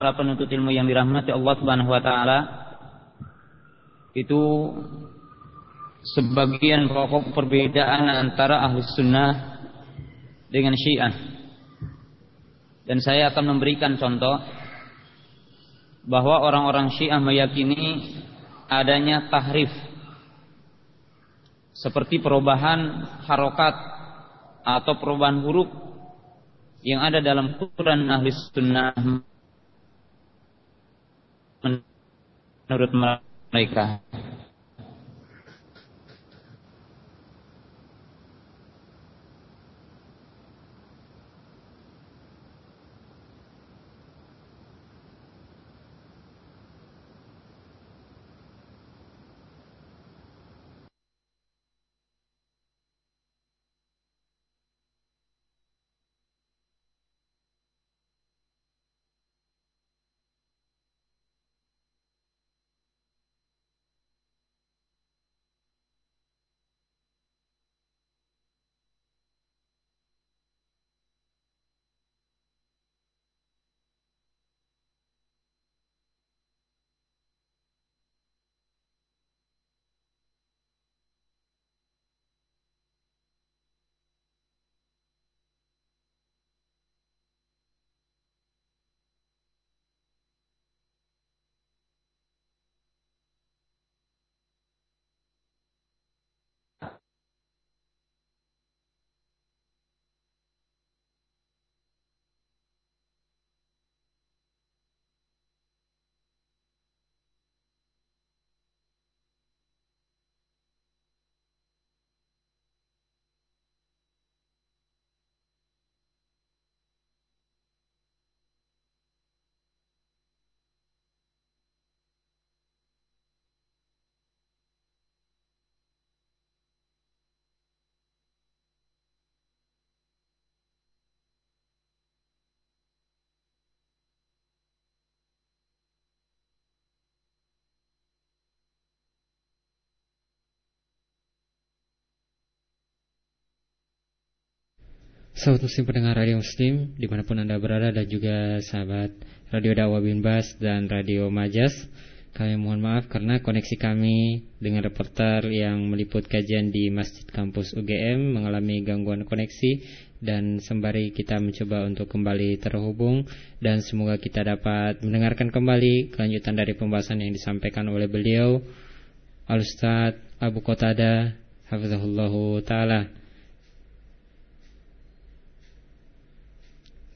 para penuntut ilmu yang dirahmati Allah Subhanahu wa taala itu sebagian pokok perbedaan antara ahli sunnah dengan syiah. Dan saya akan memberikan contoh bahwa orang-orang syiah meyakini adanya tahrif seperti perubahan harokat atau perubahan huruf yang ada dalam Quran ahli sunnah menurut mereka. Sahabat muslim pendengar radio muslim Di mana pun anda berada dan juga sahabat Radio Dakwah Binbas dan Radio Majas Kami mohon maaf karena koneksi kami dengan reporter yang meliput kajian di Masjid Kampus UGM Mengalami gangguan koneksi Dan sembari kita mencoba untuk kembali terhubung Dan semoga kita dapat mendengarkan kembali kelanjutan dari pembahasan yang disampaikan oleh beliau Al-Ustaz Abu Qatada Hafizahullahu Ta'ala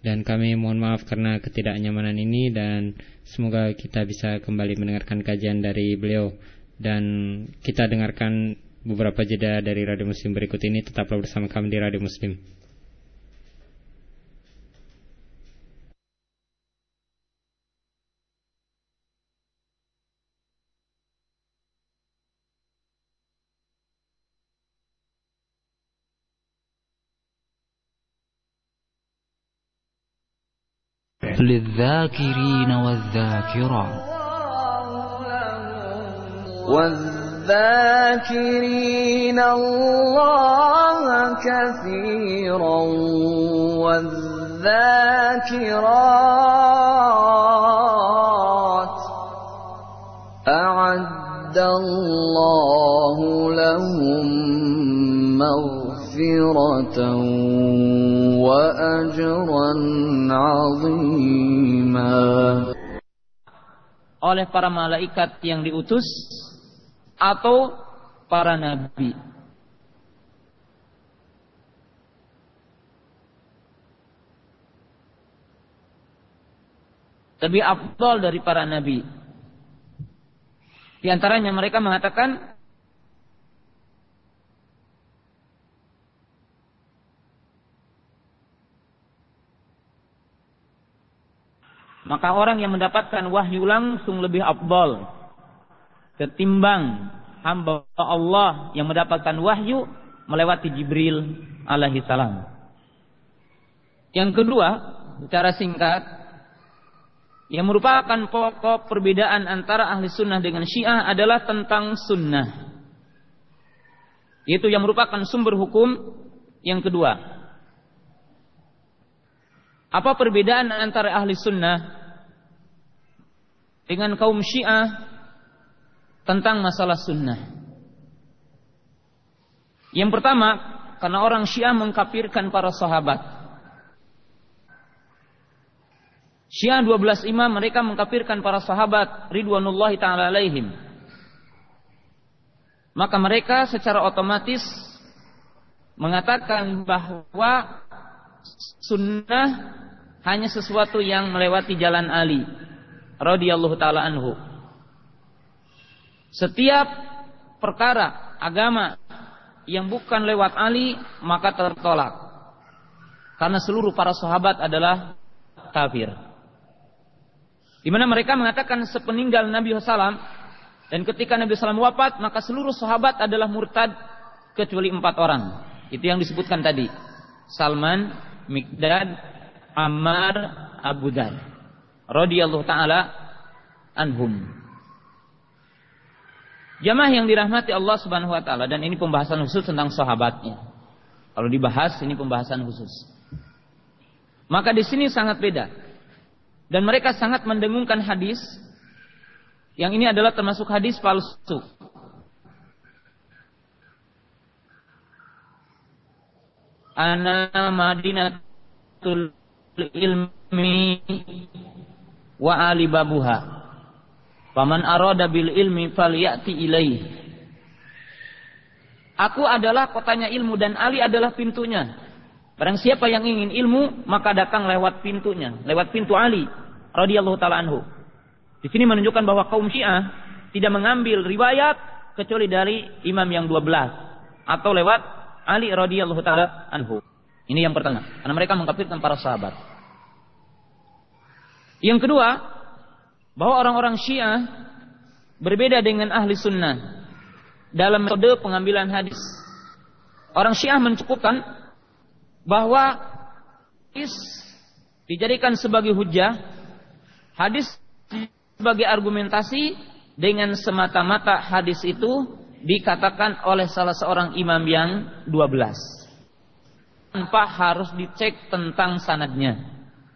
dan kami mohon maaf karena ketidaknyamanan ini dan semoga kita bisa kembali mendengarkan kajian dari beliau dan kita dengarkan beberapa jeda dari Radio Muslim berikut ini tetaplah bersama kami di Radio Muslim. للذاكرين والذاكرات. والذاكرين الله كثيرا والذاكرات أعد الله لهم مغفرة وأجرا عظيما oleh para malaikat yang diutus atau para nabi. Lebih afdal dari para nabi. Di antaranya mereka mengatakan Maka orang yang mendapatkan wahyu langsung lebih afdal ketimbang hamba Allah yang mendapatkan wahyu melewati Jibril alaihi salam. Yang kedua, secara singkat, yang merupakan pokok perbedaan antara ahli sunnah dengan syiah adalah tentang sunnah. Itu yang merupakan sumber hukum yang kedua. Apa perbedaan antara ahli sunnah dengan kaum Syiah tentang masalah sunnah. Yang pertama, karena orang Syiah mengkafirkan para sahabat. Syiah 12 imam mereka mengkafirkan para sahabat ridwanullahi taala alaihim. Maka mereka secara otomatis mengatakan bahwa sunnah hanya sesuatu yang melewati jalan Ali radhiyallahu taala anhu. Setiap perkara agama yang bukan lewat Ali maka tertolak. Karena seluruh para sahabat adalah kafir. Di mana mereka mengatakan sepeninggal Nabi SAW dan ketika Nabi SAW wafat maka seluruh sahabat adalah murtad kecuali empat orang. Itu yang disebutkan tadi. Salman, Mikdad, Ammar, Abu Dhar. Radiyallahu ta'ala anhum. Jamaah yang dirahmati Allah Subhanahu wa taala dan ini pembahasan khusus tentang sahabatnya. Kalau dibahas ini pembahasan khusus. Maka di sini sangat beda. Dan mereka sangat mendengungkan hadis yang ini adalah termasuk hadis palsu. Ana Madinatul ilmi wa ali babuha Paman arada bil ilmi falyati ilaih. Aku adalah kotanya ilmu dan Ali adalah pintunya. Barang siapa yang ingin ilmu, maka datang lewat pintunya, lewat pintu Ali radhiyallahu taala anhu. Di sini menunjukkan bahwa kaum Syiah tidak mengambil riwayat kecuali dari imam yang 12 atau lewat Ali radhiyallahu taala anhu. Ini yang pertama, karena mereka mengkafirkan para sahabat. Yang kedua, bahwa orang-orang Syiah berbeda dengan ahli sunnah dalam metode pengambilan hadis. Orang Syiah mencukupkan bahwa hadis dijadikan sebagai hujah, hadis sebagai argumentasi dengan semata-mata hadis itu dikatakan oleh salah seorang imam yang 12 tanpa harus dicek tentang sanadnya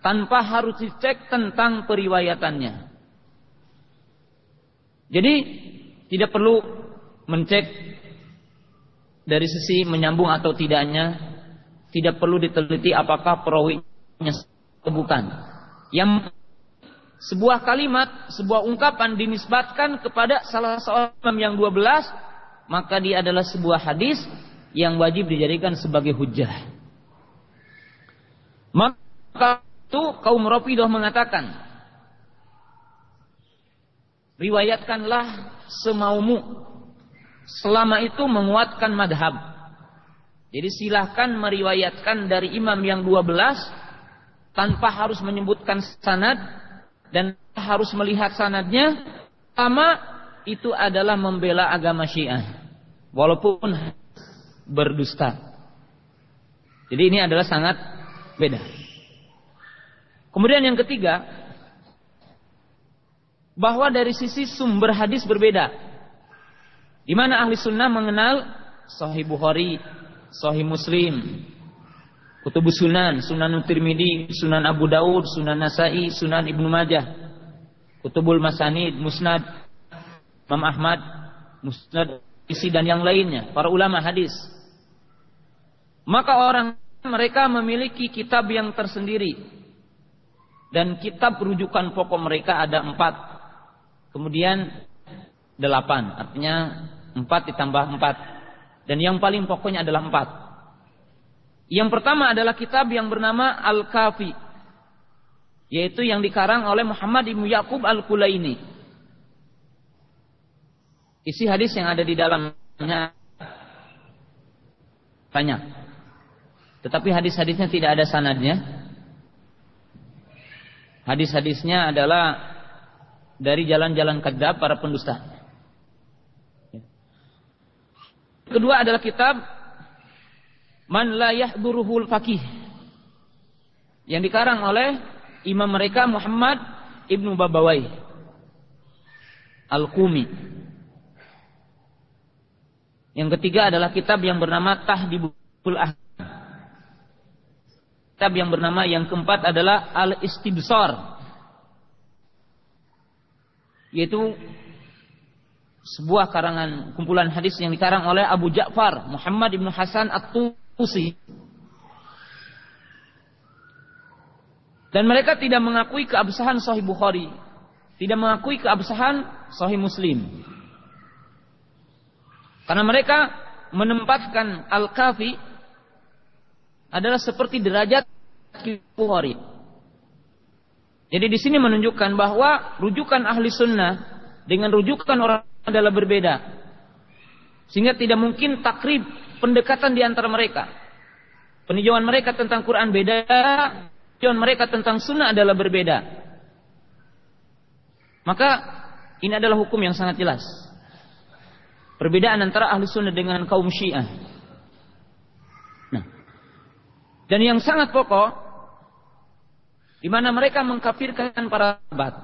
tanpa harus dicek tentang periwayatannya jadi tidak perlu mencek dari sisi menyambung atau tidaknya, tidak perlu diteliti apakah perawinya atau bukan. Yang sebuah kalimat, sebuah ungkapan dinisbatkan kepada salah seorang yang dua belas, maka dia adalah sebuah hadis yang wajib dijadikan sebagai hujah. Maka itu kaum Rafidah mengatakan, riwayatkanlah semaumu selama itu menguatkan madhab. Jadi silahkan meriwayatkan dari imam yang 12 tanpa harus menyebutkan sanad dan harus melihat sanadnya sama itu adalah membela agama Syiah walaupun berdusta. Jadi ini adalah sangat beda kemudian yang ketiga bahwa dari sisi sumber hadis berbeda. Di mana ahli sunnah mengenal Sahih Bukhari, Sahih Muslim, Kutubus Sunan, Sunan Tirmidzi, Sunan Abu Daud, Sunan Nasai, Sunan Ibnu Majah, Kutubul Masanid, Musnad, Imam Ahmad, Musnad isi dan yang lainnya, para ulama hadis. Maka orang mereka memiliki kitab yang tersendiri dan kitab rujukan pokok mereka ada empat kemudian delapan, artinya empat ditambah empat. Dan yang paling pokoknya adalah empat. Yang pertama adalah kitab yang bernama Al-Kafi. Yaitu yang dikarang oleh Muhammad Ibn Yaqub Al-Kulaini. Isi hadis yang ada di dalamnya banyak. Tetapi hadis-hadisnya tidak ada sanadnya. Hadis-hadisnya adalah dari jalan-jalan kadzab para pendusta. Kedua adalah kitab Man la yahduruhul faqih yang dikarang oleh imam mereka Muhammad Ibnu Babawai Al-Qumi. Yang ketiga adalah kitab yang bernama Tahdibul Ahkam. Kitab yang bernama yang keempat adalah Al-Istibsar. Yaitu sebuah karangan kumpulan hadis yang dikarang oleh Abu Ja'far Muhammad ibnu Hasan At-Tusi. Dan mereka tidak mengakui keabsahan Sahih Bukhari tidak mengakui keabsahan Sahih Muslim. Karena mereka menempatkan Al-Kafi adalah seperti derajat Bukhari jadi di sini menunjukkan bahwa rujukan ahli sunnah dengan rujukan orang adalah berbeda. Sehingga tidak mungkin takrib pendekatan di antara mereka. Peninjauan mereka tentang Quran beda, peninjauan mereka tentang sunnah adalah berbeda. Maka ini adalah hukum yang sangat jelas. Perbedaan antara ahli sunnah dengan kaum syiah. Dan yang sangat pokok di mana mereka mengkafirkan para sahabat.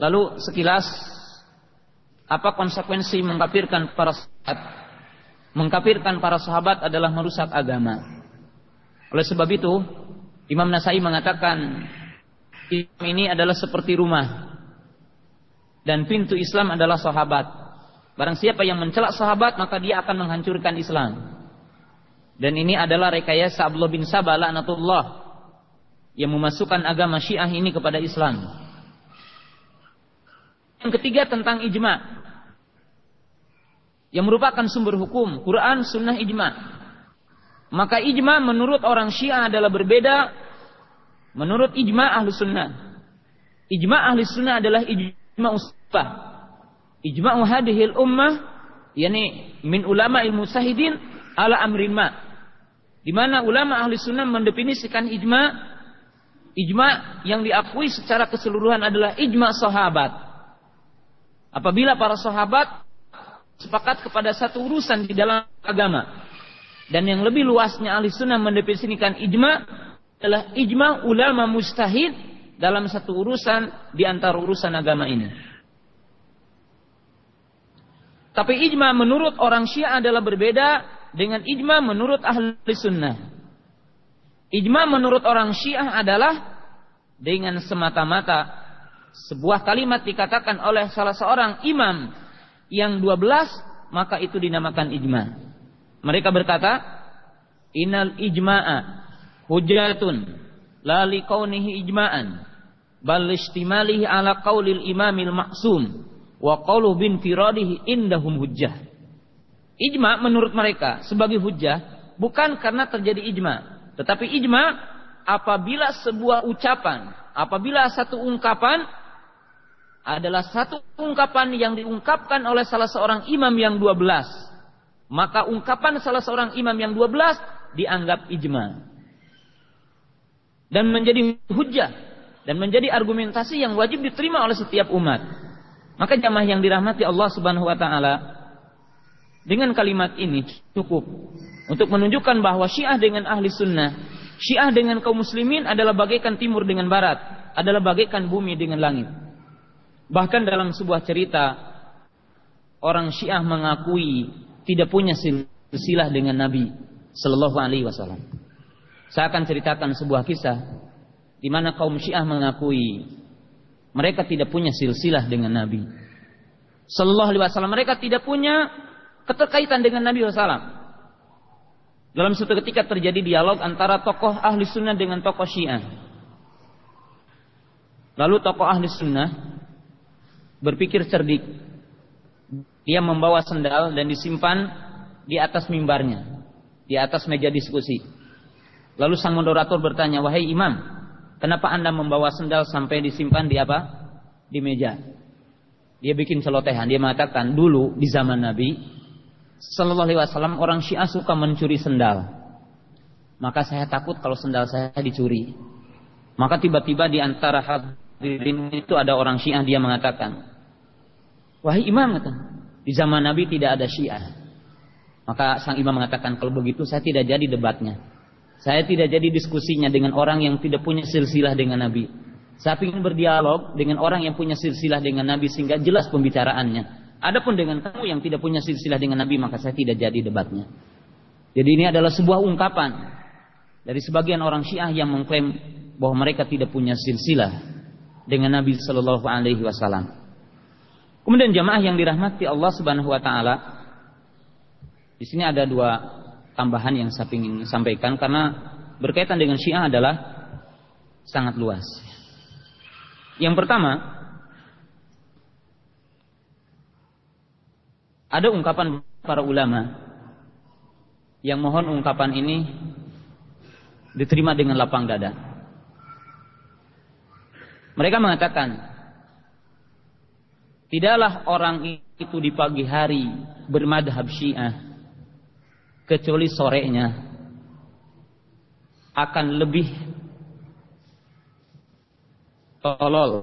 Lalu sekilas apa konsekuensi mengkafirkan para sahabat? Mengkafirkan para sahabat adalah merusak agama. Oleh sebab itu, Imam Nasai mengatakan Islam ini adalah seperti rumah dan pintu Islam adalah sahabat. Barang siapa yang mencelak sahabat maka dia akan menghancurkan Islam. Dan ini adalah rekayasa Abdullah bin Sabah laknatullah yang memasukkan agama Syiah ini kepada Islam. Yang ketiga tentang ijma. Yang merupakan sumber hukum, Quran, sunnah, ijma. Maka ijma menurut orang Syiah adalah berbeda menurut ijma ahli sunnah. Ijma ahli sunnah adalah ijma usbah. Ijma hadihil ummah yakni min ulama ilmu sahidin ala amrin ma. Di mana ulama ahli sunnah mendefinisikan ijma Ijma yang diakui secara keseluruhan adalah ijma sahabat. Apabila para sahabat sepakat kepada satu urusan di dalam agama. Dan yang lebih luasnya ahli sunnah mendefinisikan ijma adalah ijma ulama mustahid dalam satu urusan di antara urusan agama ini. Tapi ijma menurut orang Syiah adalah berbeda dengan ijma menurut ahli sunnah. Ijma menurut orang Syiah adalah dengan semata-mata sebuah kalimat dikatakan oleh salah seorang imam yang dua belas maka itu dinamakan ijma. Mereka berkata, "Innal ijma'a hujjatun la liqaunihi ijma'an bal istimalihi ala qaulil imamil maksum wa qaulu bin firadihi indahum hujjah." Ijma menurut mereka sebagai hujjah bukan karena terjadi ijma, tetapi ijma apabila sebuah ucapan, apabila satu ungkapan adalah satu ungkapan yang diungkapkan oleh salah seorang imam yang dua belas, maka ungkapan salah seorang imam yang dua belas dianggap ijma dan menjadi hujah dan menjadi argumentasi yang wajib diterima oleh setiap umat. Maka jamaah yang dirahmati Allah Subhanahu wa taala dengan kalimat ini cukup untuk menunjukkan bahwa Syiah dengan ahli sunnah, Syiah dengan kaum muslimin adalah bagaikan timur dengan barat, adalah bagaikan bumi dengan langit. Bahkan dalam sebuah cerita, orang Syiah mengakui tidak punya silsilah dengan Nabi Sallallahu Alaihi Wasallam. Saya akan ceritakan sebuah kisah di mana kaum Syiah mengakui mereka tidak punya silsilah dengan Nabi Sallallahu Alaihi Wasallam. Mereka tidak punya keterkaitan dengan Nabi Wasallam. Dalam suatu ketika terjadi dialog antara tokoh ahli sunnah dengan tokoh syiah. Lalu tokoh ahli sunnah berpikir cerdik. Dia membawa sendal dan disimpan di atas mimbarnya. Di atas meja diskusi. Lalu sang moderator bertanya, wahai imam, kenapa anda membawa sendal sampai disimpan di apa? Di meja. Dia bikin celotehan. Dia mengatakan, dulu di zaman Nabi, Sallallahu Alaihi Wasallam orang Syiah suka mencuri sendal. Maka saya takut kalau sendal saya dicuri. Maka tiba-tiba di antara hadirin itu ada orang Syiah dia mengatakan, wahai imam di zaman Nabi tidak ada Syiah. Maka sang imam mengatakan kalau begitu saya tidak jadi debatnya. Saya tidak jadi diskusinya dengan orang yang tidak punya silsilah dengan Nabi. Saya ingin berdialog dengan orang yang punya silsilah dengan Nabi sehingga jelas pembicaraannya. Adapun dengan kamu yang tidak punya silsilah dengan Nabi maka saya tidak jadi debatnya. Jadi ini adalah sebuah ungkapan dari sebagian orang Syiah yang mengklaim bahwa mereka tidak punya silsilah dengan Nabi Shallallahu Alaihi Wasallam. Kemudian jamaah yang dirahmati Allah Subhanahu Wa Taala, di sini ada dua tambahan yang saya ingin sampaikan karena berkaitan dengan Syiah adalah sangat luas. Yang pertama, ada ungkapan para ulama yang mohon ungkapan ini diterima dengan lapang dada. Mereka mengatakan, tidaklah orang itu di pagi hari bermadhab syiah, kecuali sorenya akan lebih tolol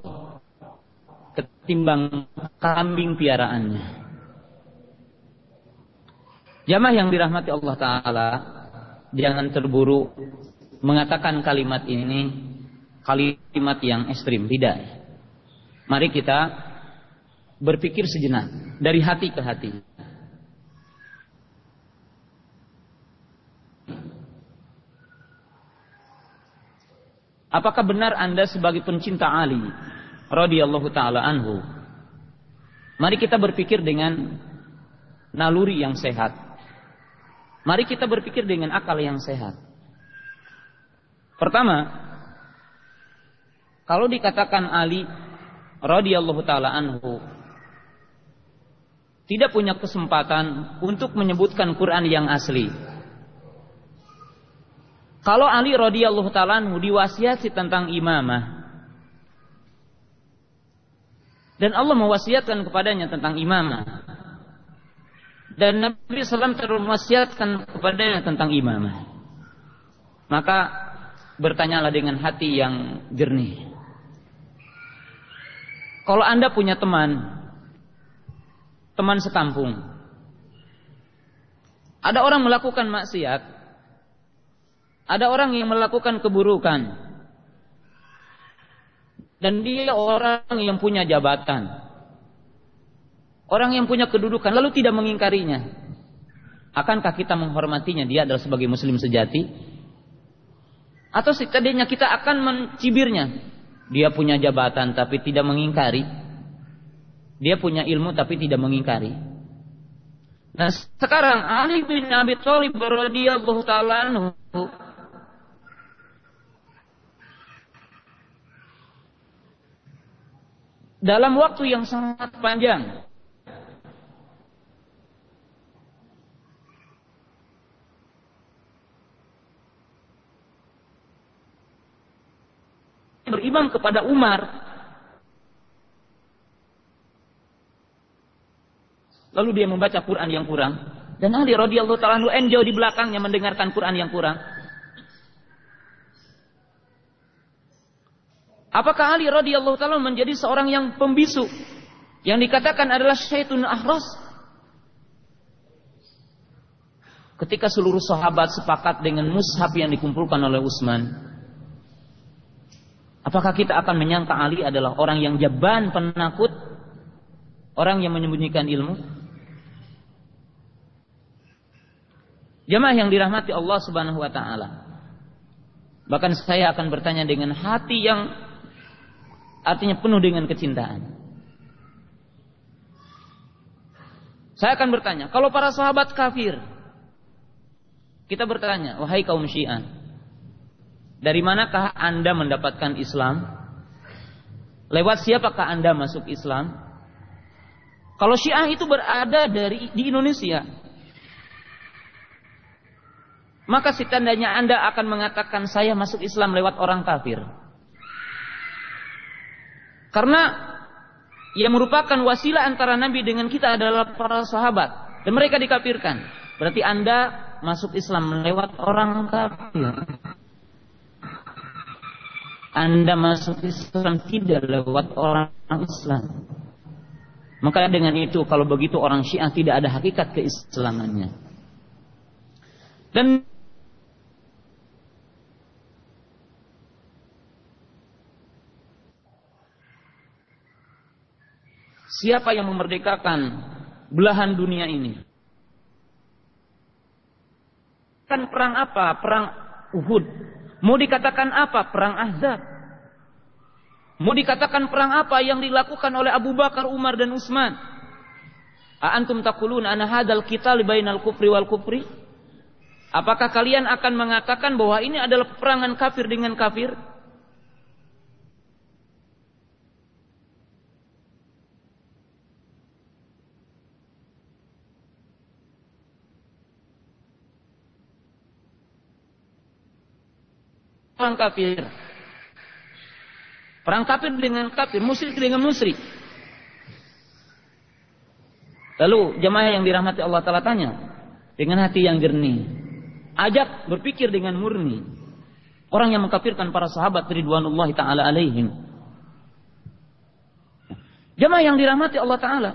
ketimbang kambing piaraannya. Jamaah yang dirahmati Allah Ta'ala Jangan terburu Mengatakan kalimat ini kalimat yang ekstrim, tidak. Mari kita berpikir sejenak dari hati ke hati. Apakah benar Anda sebagai pencinta Ali radhiyallahu taala anhu? Mari kita berpikir dengan naluri yang sehat. Mari kita berpikir dengan akal yang sehat. Pertama, kalau dikatakan Ali radhiyallahu taala anhu tidak punya kesempatan untuk menyebutkan Quran yang asli. Kalau Ali radhiyallahu taala anhu diwasiati tentang imamah dan Allah mewasiatkan kepadanya tentang imamah dan Nabi SAW terwasiatkan kepadanya tentang imamah maka bertanyalah dengan hati yang jernih. Kalau Anda punya teman, teman sekampung, ada orang melakukan maksiat, ada orang yang melakukan keburukan, dan dia orang yang punya jabatan, orang yang punya kedudukan, lalu tidak mengingkarinya. Akankah kita menghormatinya? Dia adalah sebagai muslim sejati? Atau setidaknya kita akan mencibirnya? Dia punya jabatan tapi tidak mengingkari. Dia punya ilmu tapi tidak mengingkari. Nah, sekarang Ali bin Abi Thalib radhiyallahu taala dalam waktu yang sangat panjang beriman kepada Umar. Lalu dia membaca Quran yang kurang. Dan Ali radhiyallahu taala enjoy di belakangnya mendengarkan Quran yang kurang. Apakah Ali radhiyallahu taala menjadi seorang yang pembisu yang dikatakan adalah syaitun ahras? Ketika seluruh sahabat sepakat dengan mushaf yang dikumpulkan oleh Utsman, Apakah kita akan menyangka Ali adalah orang yang jaban, penakut, orang yang menyembunyikan ilmu? Jemaah yang dirahmati Allah Subhanahu wa taala. Bahkan saya akan bertanya dengan hati yang artinya penuh dengan kecintaan. Saya akan bertanya, kalau para sahabat kafir, kita bertanya, wahai kaum Syiah, dari manakah Anda mendapatkan Islam? Lewat siapakah Anda masuk Islam? Kalau Syiah itu berada dari di Indonesia, maka tandanya Anda akan mengatakan saya masuk Islam lewat orang kafir. Karena yang merupakan wasilah antara Nabi dengan kita adalah para sahabat dan mereka dikafirkan. Berarti Anda masuk Islam lewat orang kafir. Anda masuk Islam tidak lewat orang Islam. Maka dengan itu kalau begitu orang Syiah tidak ada hakikat keislamannya. Dan siapa yang memerdekakan belahan dunia ini? Kan perang apa? Perang Uhud. Mau dikatakan apa? Perang Ahzab. Mau dikatakan perang apa yang dilakukan oleh Abu Bakar, Umar dan Utsman? Antum takulun ana hadal kita bainal kufri wal kufri? Apakah kalian akan mengatakan bahwa ini adalah peperangan kafir dengan kafir? Perang kafir. Perang kafir dengan kafir, musyrik dengan musyrik. Lalu jemaah yang dirahmati Allah Ta'ala tanya. Dengan hati yang jernih. Ajak berpikir dengan murni. Orang yang mengkafirkan para sahabat Ridwanullah Ta'ala alaihim. Jemaah yang dirahmati Allah Ta'ala.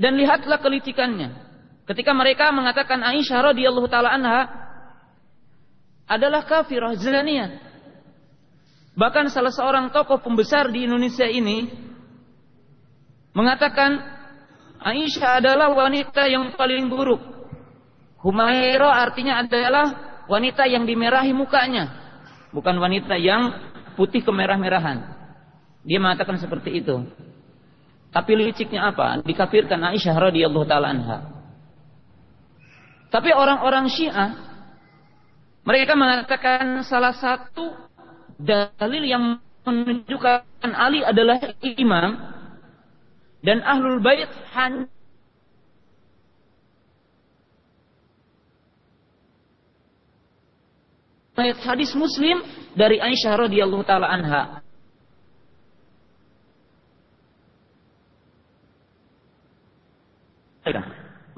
Dan lihatlah kelicikannya. Ketika mereka mengatakan Aisyah radhiyallahu taala anha adalah kafirah zaniyah. Bahkan salah seorang tokoh pembesar di Indonesia ini mengatakan Aisyah adalah wanita yang paling buruk. Humaira artinya adalah wanita yang dimerahi mukanya, bukan wanita yang putih kemerah-merahan. Dia mengatakan seperti itu. Tapi liciknya apa? Dikafirkan Aisyah radhiyallahu taala anha. Tapi orang-orang Syiah mereka mengatakan salah satu dalil yang menunjukkan Ali adalah imam dan ahlul bait hanya ayat hadis Muslim dari Aisyah radhiyallahu taala anha.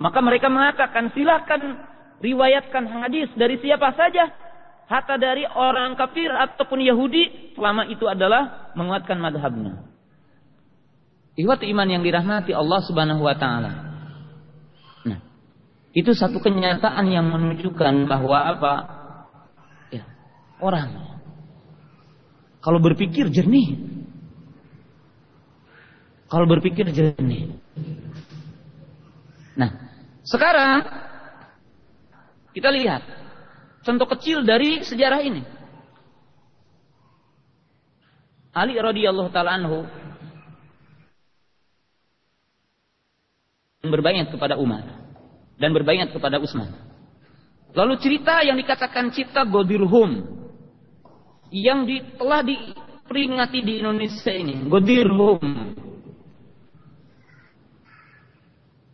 Maka mereka mengatakan silakan riwayatkan hadis dari siapa saja hatta dari orang kafir ataupun Yahudi selama itu adalah menguatkan madhabnya. Ikhwat iman yang dirahmati Allah Subhanahu wa taala. Nah, itu satu kenyataan yang menunjukkan bahwa apa? Ya, orang kalau berpikir jernih. Kalau berpikir jernih. Nah, sekarang kita lihat contoh kecil dari sejarah ini. Ali radhiyallahu taala anhu berbayat kepada Umar dan berbayat kepada Utsman. Lalu cerita yang dikatakan cipta Godirhum yang di, telah diperingati di Indonesia ini, Godirhum.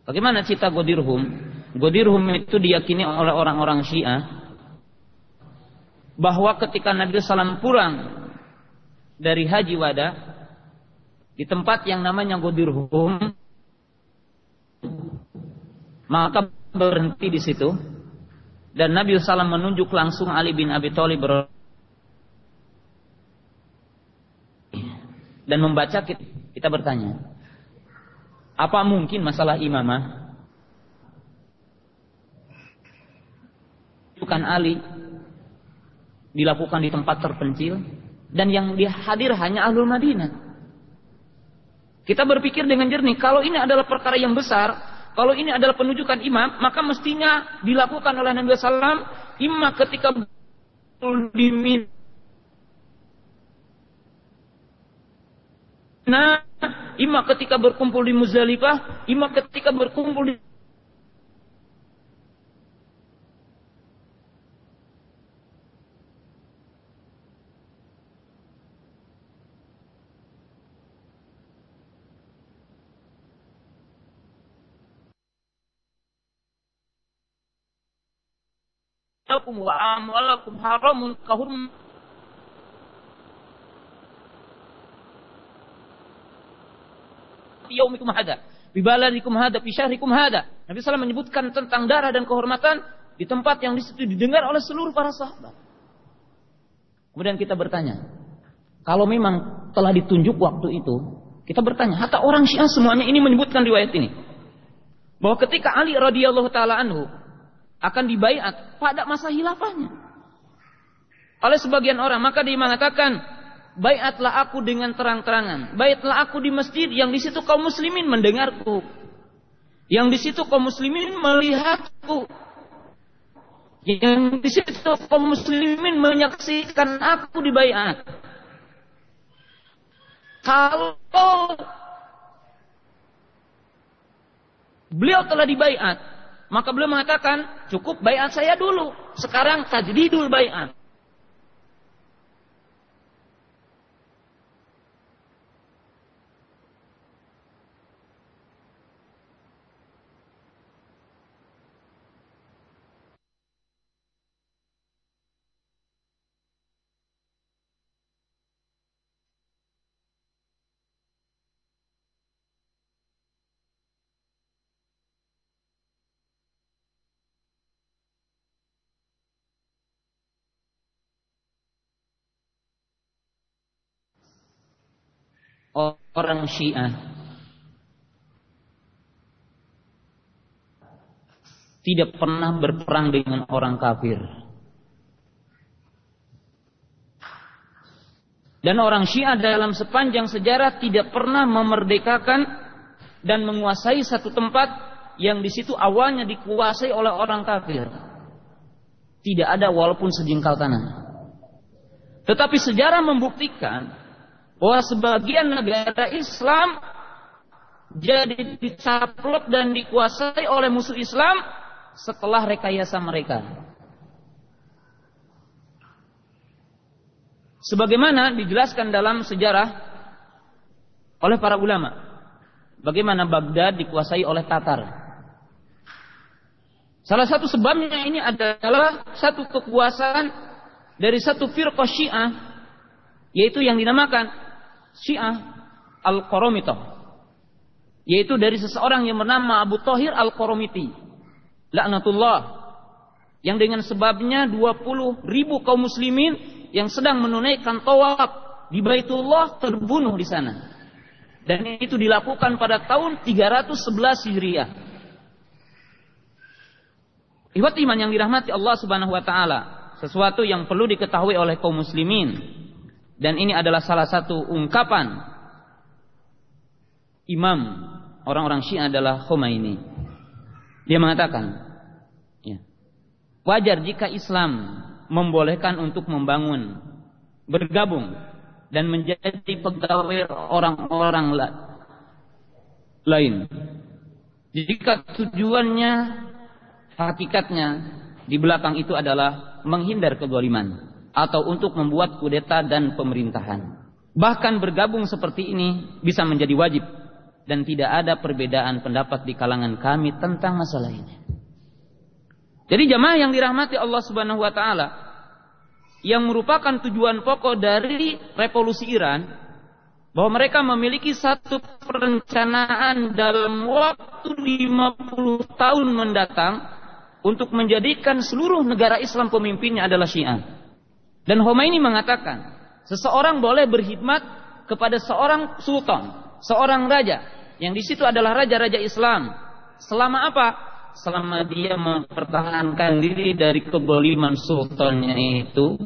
Bagaimana cita Godirhum? Godirhum itu diyakini oleh orang-orang Syiah bahwa ketika Nabi SAW pulang dari haji wada di tempat yang namanya Godirhum maka berhenti di situ dan Nabi SAW menunjuk langsung Ali bin Abi Thalib dan membaca kita bertanya apa mungkin masalah imamah bukan Ali dilakukan di tempat terpencil dan yang hadir hanya ahlul Madinah. Kita berpikir dengan jernih, kalau ini adalah perkara yang besar, kalau ini adalah penunjukan imam, maka mestinya dilakukan oleh Nabi SAW imam ketika Nah, imam ketika berkumpul di Muzdalifah, imam ketika berkumpul di lakum wa amwalakum haramun kahurm yaumikum hada bi baladikum hada fi syahrikum hada Nabi SAW menyebutkan tentang darah dan kehormatan di tempat yang di situ didengar oleh seluruh para sahabat. Kemudian kita bertanya kalau memang telah ditunjuk waktu itu kita bertanya hatta orang Syiah semuanya ini menyebutkan riwayat ini? Bahwa ketika Ali radhiyallahu taala anhu akan dibaiat pada masa hilafahnya. Oleh sebagian orang, maka dia mengatakan, baiatlah aku dengan terang-terangan. Baiatlah aku di masjid yang di situ kaum muslimin mendengarku. Yang di situ kaum muslimin melihatku. Yang di situ kaum muslimin menyaksikan aku di baiat. Kalau beliau telah dibaiat, maka beliau mengatakan, cukup baiat saya dulu. Sekarang tajdidul baiat. Orang Syiah tidak pernah berperang dengan orang kafir. Dan orang Syiah dalam sepanjang sejarah tidak pernah memerdekakan dan menguasai satu tempat yang di situ awalnya dikuasai oleh orang kafir. Tidak ada walaupun sejengkal tanah. Tetapi sejarah membuktikan bahwa sebagian negara Islam jadi dicaplok dan dikuasai oleh musuh Islam setelah rekayasa mereka. Sebagaimana dijelaskan dalam sejarah oleh para ulama, bagaimana Baghdad dikuasai oleh Tatar. Salah satu sebabnya ini adalah satu kekuasaan dari satu firqah Syiah yaitu yang dinamakan Syiah Al-Qoromitah. Yaitu dari seseorang yang bernama Abu Tohir Al-Qoromiti. Laknatullah. Yang dengan sebabnya 20 ribu kaum muslimin yang sedang menunaikan tawaf di Baitullah terbunuh di sana. Dan itu dilakukan pada tahun 311 Hijriah. Iwat iman yang dirahmati Allah Subhanahu wa taala, sesuatu yang perlu diketahui oleh kaum muslimin dan ini adalah salah satu ungkapan imam orang-orang Syiah adalah Khomeini. Dia mengatakan, ya, wajar jika Islam membolehkan untuk membangun, bergabung dan menjadi pegawai orang-orang lain. Jika tujuannya hakikatnya di belakang itu adalah menghindar kedoliman atau untuk membuat kudeta dan pemerintahan. Bahkan bergabung seperti ini bisa menjadi wajib dan tidak ada perbedaan pendapat di kalangan kami tentang masalah ini. Jadi jamaah yang dirahmati Allah Subhanahu wa taala yang merupakan tujuan pokok dari revolusi Iran bahwa mereka memiliki satu perencanaan dalam waktu 50 tahun mendatang untuk menjadikan seluruh negara Islam pemimpinnya adalah Syiah. Dan Khomeini mengatakan, seseorang boleh berkhidmat kepada seorang sultan, seorang raja, yang di situ adalah raja-raja Islam. Selama apa? Selama dia mempertahankan diri dari keboliman sultannya itu.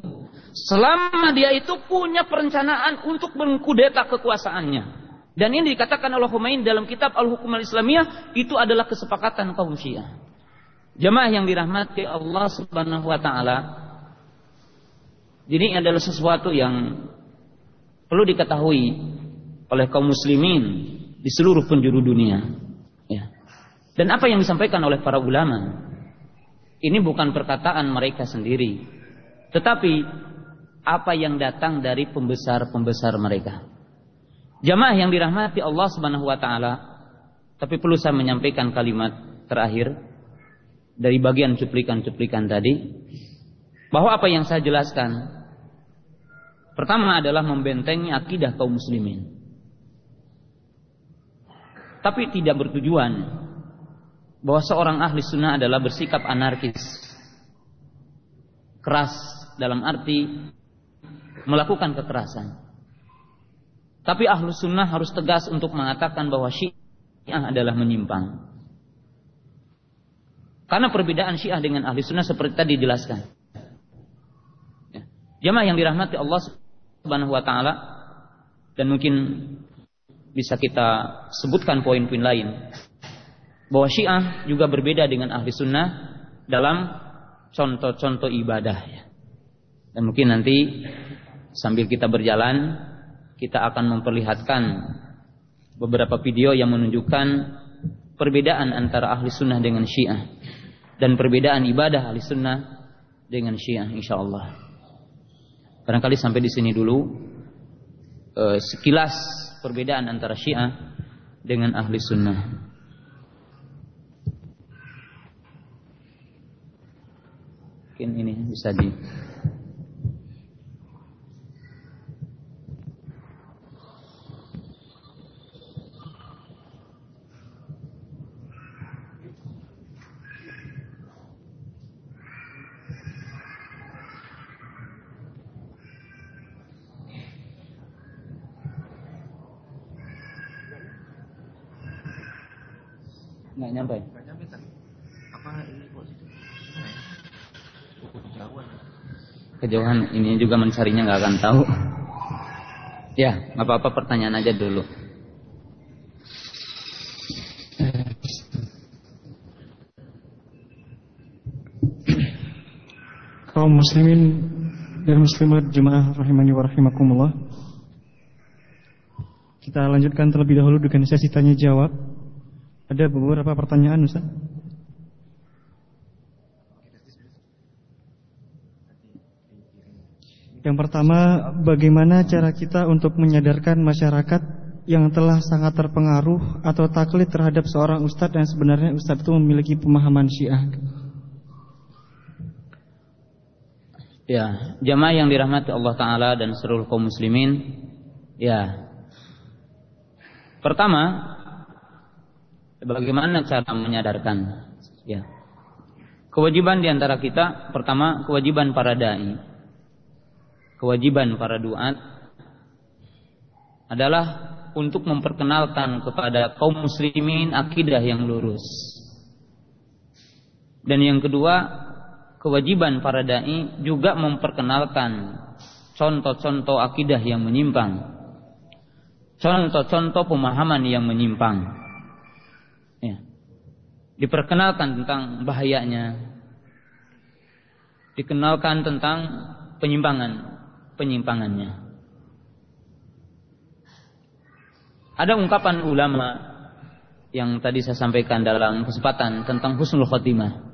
Selama dia itu punya perencanaan untuk mengkudeta kekuasaannya. Dan ini dikatakan oleh Khomeini dalam kitab Al-Hukum Al-Islamiyah itu adalah kesepakatan kaum Syiah. Jemaah yang dirahmati Allah Subhanahu wa taala, ini adalah sesuatu yang perlu diketahui oleh kaum muslimin di seluruh penjuru dunia. Ya. Dan apa yang disampaikan oleh para ulama ini bukan perkataan mereka sendiri, tetapi apa yang datang dari pembesar-pembesar mereka. Jamaah yang dirahmati Allah Subhanahu wa taala, tapi perlu saya menyampaikan kalimat terakhir dari bagian cuplikan-cuplikan tadi bahwa apa yang saya jelaskan pertama adalah membentengi akidah kaum muslimin. Tapi tidak bertujuan bahwa seorang ahli sunnah adalah bersikap anarkis. Keras dalam arti melakukan kekerasan. Tapi ahlu sunnah harus tegas untuk mengatakan bahwa syiah adalah menyimpang. Karena perbedaan syiah dengan ahli sunnah seperti tadi dijelaskan. Jamaah yang dirahmati Allah Subhanahu wa taala dan mungkin bisa kita sebutkan poin-poin lain bahwa Syiah juga berbeda dengan ahli sunnah dalam contoh-contoh ibadah ya. Dan mungkin nanti sambil kita berjalan kita akan memperlihatkan beberapa video yang menunjukkan perbedaan antara ahli sunnah dengan syiah dan perbedaan ibadah ahli sunnah dengan syiah insyaallah. Barangkali sampai di sini dulu eh, sekilas perbedaan antara syiah dengan ahli sunnah. Mungkin ini bisa di nggak nyampe. Kejauhan ini juga mencarinya nggak akan tahu. Ya, nggak apa-apa pertanyaan aja dulu. kaum muslimin dan muslimat jemaah rahimani wa rahimakumullah. Kita lanjutkan terlebih dahulu dengan sesi tanya jawab. Ada beberapa pertanyaan Ustaz. Yang pertama, bagaimana cara kita untuk menyadarkan masyarakat yang telah sangat terpengaruh atau taklid terhadap seorang ustadz dan sebenarnya ustadz itu memiliki pemahaman syiah? Ya, jamaah yang dirahmati Allah Ta'ala dan seluruh kaum muslimin Ya Pertama Bagaimana cara menyadarkan Ya Kewajiban di antara kita Pertama, kewajiban para da'i Kewajiban para duat Adalah Untuk memperkenalkan kepada kaum muslimin Akidah yang lurus Dan yang kedua kewajiban para dai juga memperkenalkan contoh-contoh akidah yang menyimpang. Contoh-contoh pemahaman yang menyimpang. Diperkenalkan tentang bahayanya. Dikenalkan tentang penyimpangan, penyimpangannya. Ada ungkapan ulama yang tadi saya sampaikan dalam kesempatan tentang husnul khotimah.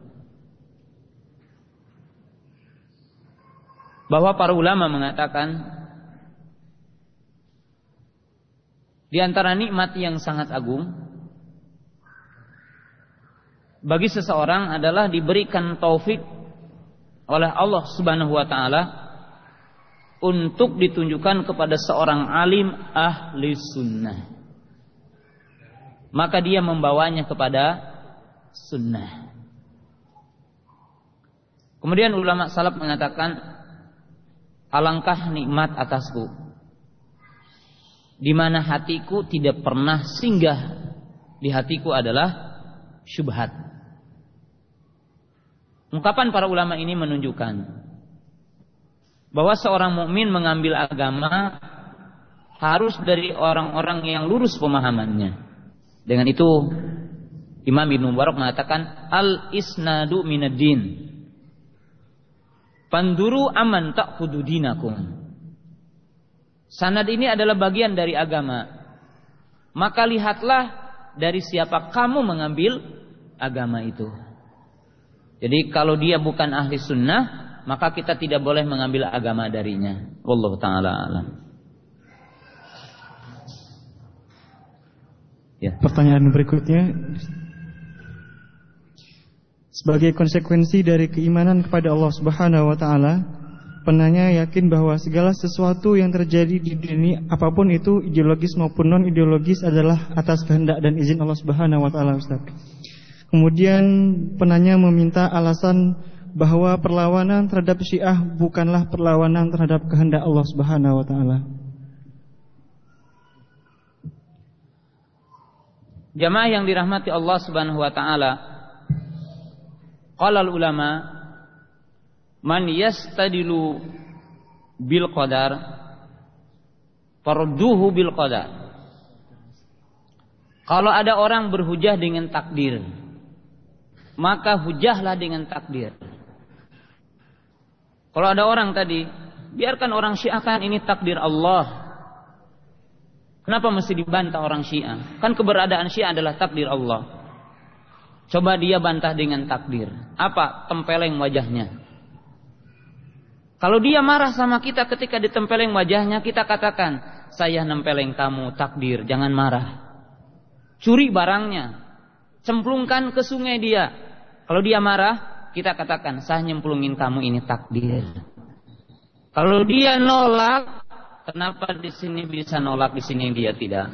bahwa para ulama mengatakan di antara nikmat yang sangat agung bagi seseorang adalah diberikan taufik oleh Allah Subhanahu wa taala untuk ditunjukkan kepada seorang alim ahli sunnah. Maka dia membawanya kepada sunnah. Kemudian ulama salaf mengatakan Alangkah nikmat atasku di mana hatiku tidak pernah singgah di hatiku adalah syubhat. Ungkapan para ulama ini menunjukkan bahwa seorang mukmin mengambil agama harus dari orang-orang yang lurus pemahamannya. Dengan itu Imam Ibnu Mubarak mengatakan al isnadu minaddin Panduru aman tak dinakum. Sanad ini adalah bagian dari agama. Maka lihatlah dari siapa kamu mengambil agama itu. Jadi kalau dia bukan ahli sunnah, maka kita tidak boleh mengambil agama darinya. Wallahu taala alam. Ya. Pertanyaan berikutnya sebagai konsekuensi dari keimanan kepada Allah Subhanahu wa taala, penanya yakin bahwa segala sesuatu yang terjadi di dunia apa pun itu ideologis maupun non ideologis adalah atas kehendak dan izin Allah Subhanahu wa taala. Kemudian penanya meminta alasan bahwa perlawanan terhadap Syiah bukanlah perlawanan terhadap kehendak Allah Subhanahu wa taala. Jamaah yang dirahmati Allah Subhanahu wa taala, Qala ulama man yastadilu bil qadar farduhu bil qadar. Kalau ada orang berhujah dengan takdir, maka hujahlah dengan takdir. Kalau ada orang tadi, biarkan orang syiahkan ini takdir Allah. Kenapa mesti dibantah orang Syiah? Kan keberadaan Syiah adalah takdir Allah. Coba dia bantah dengan takdir. Apa? Tempeleng wajahnya. Kalau dia marah sama kita ketika ditempeleng wajahnya, kita katakan, saya nempeleng kamu takdir, jangan marah. Curi barangnya, cemplungkan ke sungai dia. Kalau dia marah, kita katakan, saya nyemplungin kamu ini takdir. Kalau dia nolak, Kenapa di sini bisa nolak, di sini dia tidak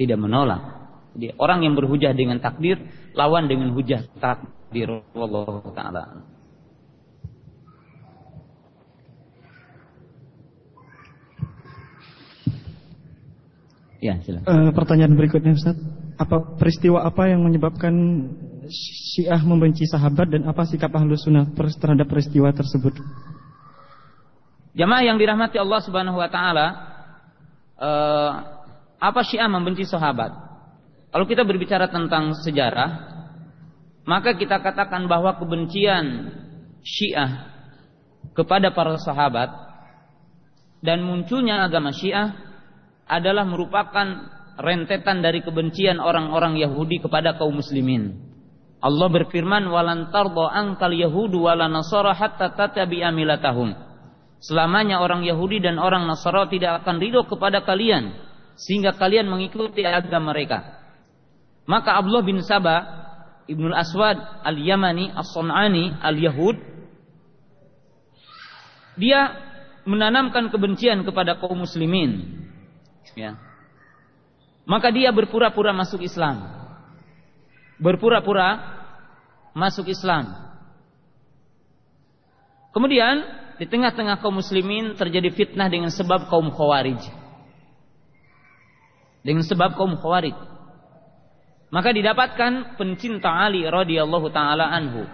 tidak menolak? Jadi orang yang berhujah dengan takdir lawan dengan hujah takdir Allah taala. Ya, silakan. Uh, pertanyaan berikutnya Ustaz, apa peristiwa apa yang menyebabkan Syiah membenci sahabat dan apa sikap Ahlus Sunnah terhadap peristiwa tersebut? Jamaah yang dirahmati Allah Subhanahu wa taala, eh, apa Syiah membenci sahabat? Kalau kita berbicara tentang sejarah, maka kita katakan bahwa kebencian Syiah kepada para sahabat dan munculnya agama Syiah adalah merupakan rentetan dari kebencian orang-orang Yahudi kepada kaum muslimin. Allah berfirman, "Walan tardo angkal yahudu wala nasara hatta tatabi'a milatahum." Selamanya orang Yahudi dan orang Nasara tidak akan ridho kepada kalian sehingga kalian mengikuti agama mereka. Maka Abdullah bin Sabah Ibnul Aswad Al-Yamani As-Sun'ani Al-Yahud dia menanamkan kebencian kepada kaum muslimin. Ya. Maka dia berpura-pura masuk Islam. Berpura-pura masuk Islam. Kemudian di tengah-tengah kaum muslimin terjadi fitnah dengan sebab kaum khawarij. Dengan sebab kaum khawarij. Maka didapatkan pencinta Ali radhiyallahu taala anhu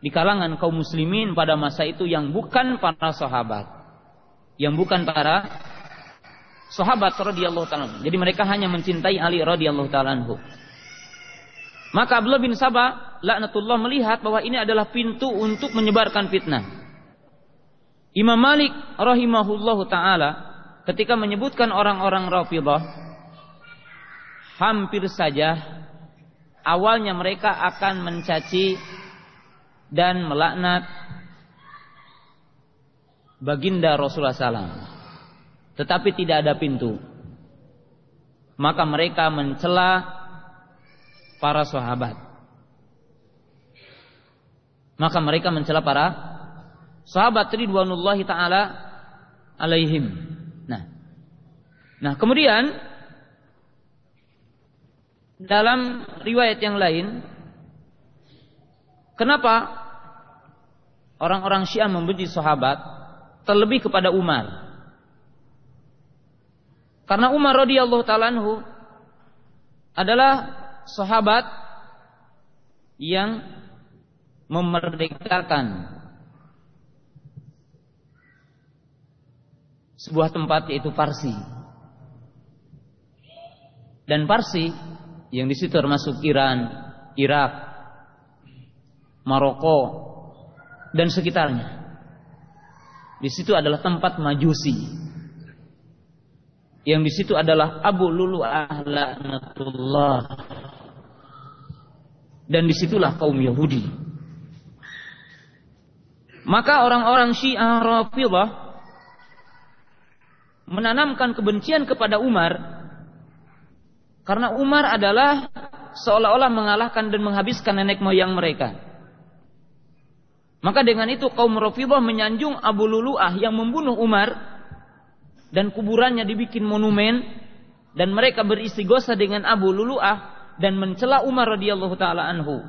di kalangan kaum muslimin pada masa itu yang bukan para sahabat. Yang bukan para sahabat radhiyallahu taala. Jadi mereka hanya mencintai Ali radhiyallahu taala anhu. Maka Abdullah bin Sabah laknatullah melihat bahwa ini adalah pintu untuk menyebarkan fitnah. Imam Malik rahimahullahu taala ketika menyebutkan orang-orang Rafidhah hampir saja awalnya mereka akan mencaci dan melaknat baginda Rasulullah SAW. Tetapi tidak ada pintu. Maka mereka mencela para sahabat. Maka mereka mencela para sahabat ridwanullahi taala alaihim. Nah. Nah, kemudian dalam riwayat yang lain kenapa orang-orang Syiah membenci sahabat terlebih kepada Umar? Karena Umar radhiyallahu taala adalah sahabat yang memerdekakan sebuah tempat yaitu Parsi. Dan Parsi yang di situ termasuk Iran, Irak, Maroko dan sekitarnya. Di situ adalah tempat Majusi. Yang di situ adalah Abu Lulu Ahlanatullah. Dan di situlah kaum Yahudi. Maka orang-orang Syiah Rafidah menanamkan kebencian kepada Umar karena Umar adalah seolah-olah mengalahkan dan menghabiskan nenek moyang mereka. Maka dengan itu kaum Rafidah menyanjung Abu Lulu'ah yang membunuh Umar dan kuburannya dibikin monumen dan mereka beristighosa dengan Abu Lulu'ah dan mencela Umar radhiyallahu taala anhu.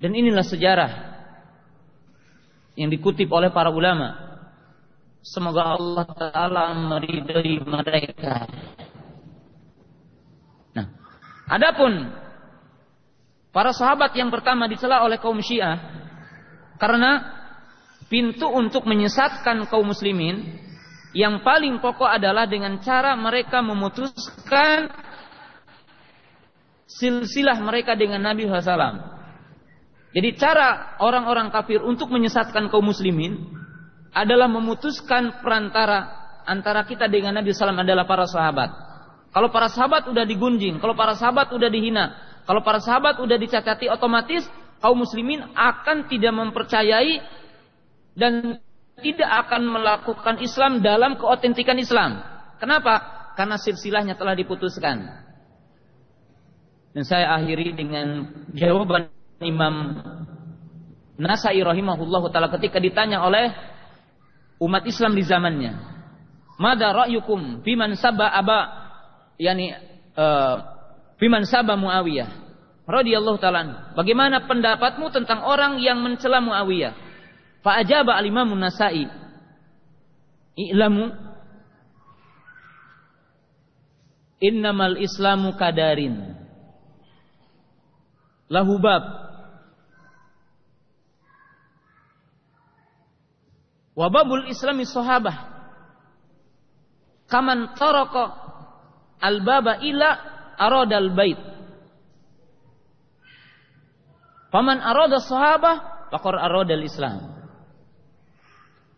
Dan inilah sejarah yang dikutip oleh para ulama Semoga Allah Ta'ala meridai mereka. Nah, adapun para sahabat yang pertama dicela oleh kaum Syiah karena pintu untuk menyesatkan kaum muslimin yang paling pokok adalah dengan cara mereka memutuskan silsilah mereka dengan Nabi SAW. Jadi cara orang-orang kafir untuk menyesatkan kaum muslimin adalah memutuskan perantara antara kita dengan Nabi SAW adalah para sahabat. Kalau para sahabat udah digunjing, kalau para sahabat udah dihina, kalau para sahabat udah dicacati otomatis kaum muslimin akan tidak mempercayai dan tidak akan melakukan Islam dalam keotentikan Islam. Kenapa? Karena silsilahnya telah diputuskan. Dan saya akhiri dengan jawaban Imam Nasai rahimahullah taala ketika ditanya oleh umat Islam di zamannya. Mada ra'yukum biman sabba aba yani uh, biman sabba Muawiyah radhiyallahu taala. Bagaimana pendapatmu tentang orang yang mencela Muawiyah? Fa ajaba al-Imam Nasai. I'lamu innamal islamu kadarin. Lahu bab Wababul islami sahabah kaman taraka al-baba ila aradal bait. Faman arada sahabah faqad aradal islam.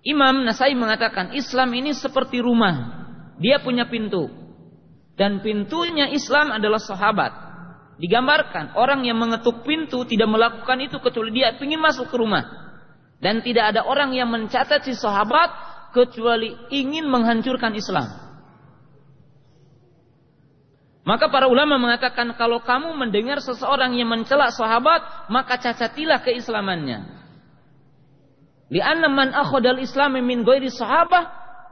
Imam Nasai mengatakan Islam ini seperti rumah. Dia punya pintu. Dan pintunya Islam adalah sahabat. Digambarkan orang yang mengetuk pintu tidak melakukan itu kecuali dia ingin masuk ke rumah. Dan tidak ada orang yang mencatat si sahabat kecuali ingin menghancurkan Islam. Maka para ulama mengatakan kalau kamu mendengar seseorang yang mencela sahabat, maka cacatilah keislamannya. Lianna man akhadal Islam min ghairi sahabah,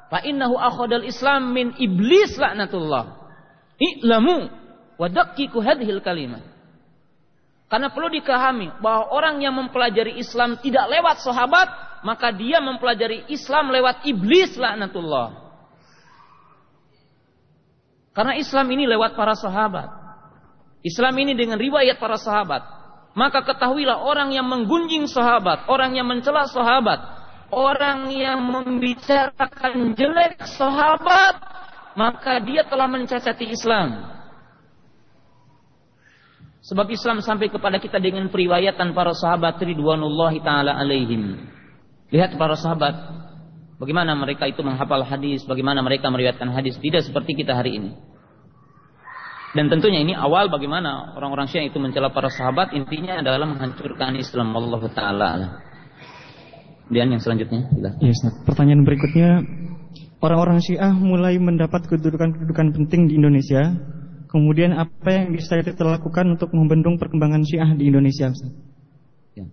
fa innahu akhadal Islam min iblis laknatullah. I'lamu wa daqiqu hadhil kalimah. Karena perlu dikahami bahwa orang yang mempelajari Islam tidak lewat sahabat, maka dia mempelajari Islam lewat iblis laknatullah. Karena Islam ini lewat para sahabat. Islam ini dengan riwayat para sahabat. Maka ketahuilah orang yang menggunjing sahabat, orang yang mencela sahabat, orang yang membicarakan jelek sahabat, maka dia telah mencacati Islam. Sebab Islam sampai kepada kita dengan periwayatan para sahabat ridwanullahi taala alaihim. Lihat para sahabat bagaimana mereka itu menghafal hadis, bagaimana mereka meriwayatkan hadis tidak seperti kita hari ini. Dan tentunya ini awal bagaimana orang-orang Syiah itu mencela para sahabat intinya adalah menghancurkan Islam Allah taala. Dan yang selanjutnya, Yes, iya, pertanyaan berikutnya orang-orang Syiah mulai mendapat kedudukan-kedudukan penting di Indonesia Kemudian apa yang bisa kita lakukan untuk membendung perkembangan Syiah di Indonesia? Ya.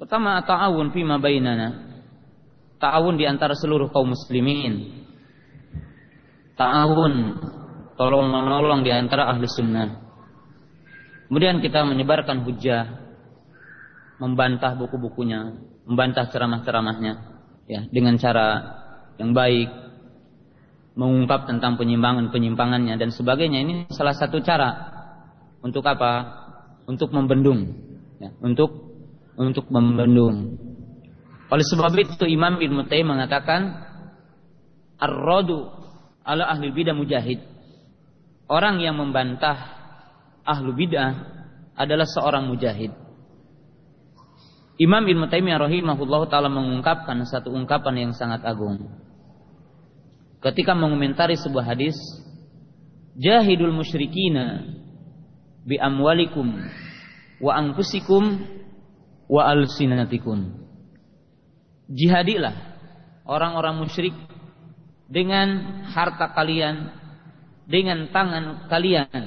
Pertama ta'awun fima bainana. Ta'awun di antara seluruh kaum muslimin. Ta'awun tolong menolong di antara ahli sunnah. Kemudian kita menyebarkan hujah, membantah buku-bukunya, membantah ceramah-ceramahnya, ya dengan cara yang baik, mengungkap tentang penyimpangan-penyimpangannya dan sebagainya ini salah satu cara untuk apa? Untuk membendung, ya, untuk untuk membendung. Oleh sebab itu Imam bin Mutai mengatakan ar-radu ala ahli bidah mujahid. Orang yang membantah ahlu bidah adalah seorang mujahid. Imam bin Taimiyah rahimahullah taala mengungkapkan satu ungkapan yang sangat agung ketika mengomentari sebuah hadis jahidul musyrikina bi amwalikum wa anfusikum wa alsinatikum. Jihadilah orang-orang musyrik dengan harta kalian dengan tangan kalian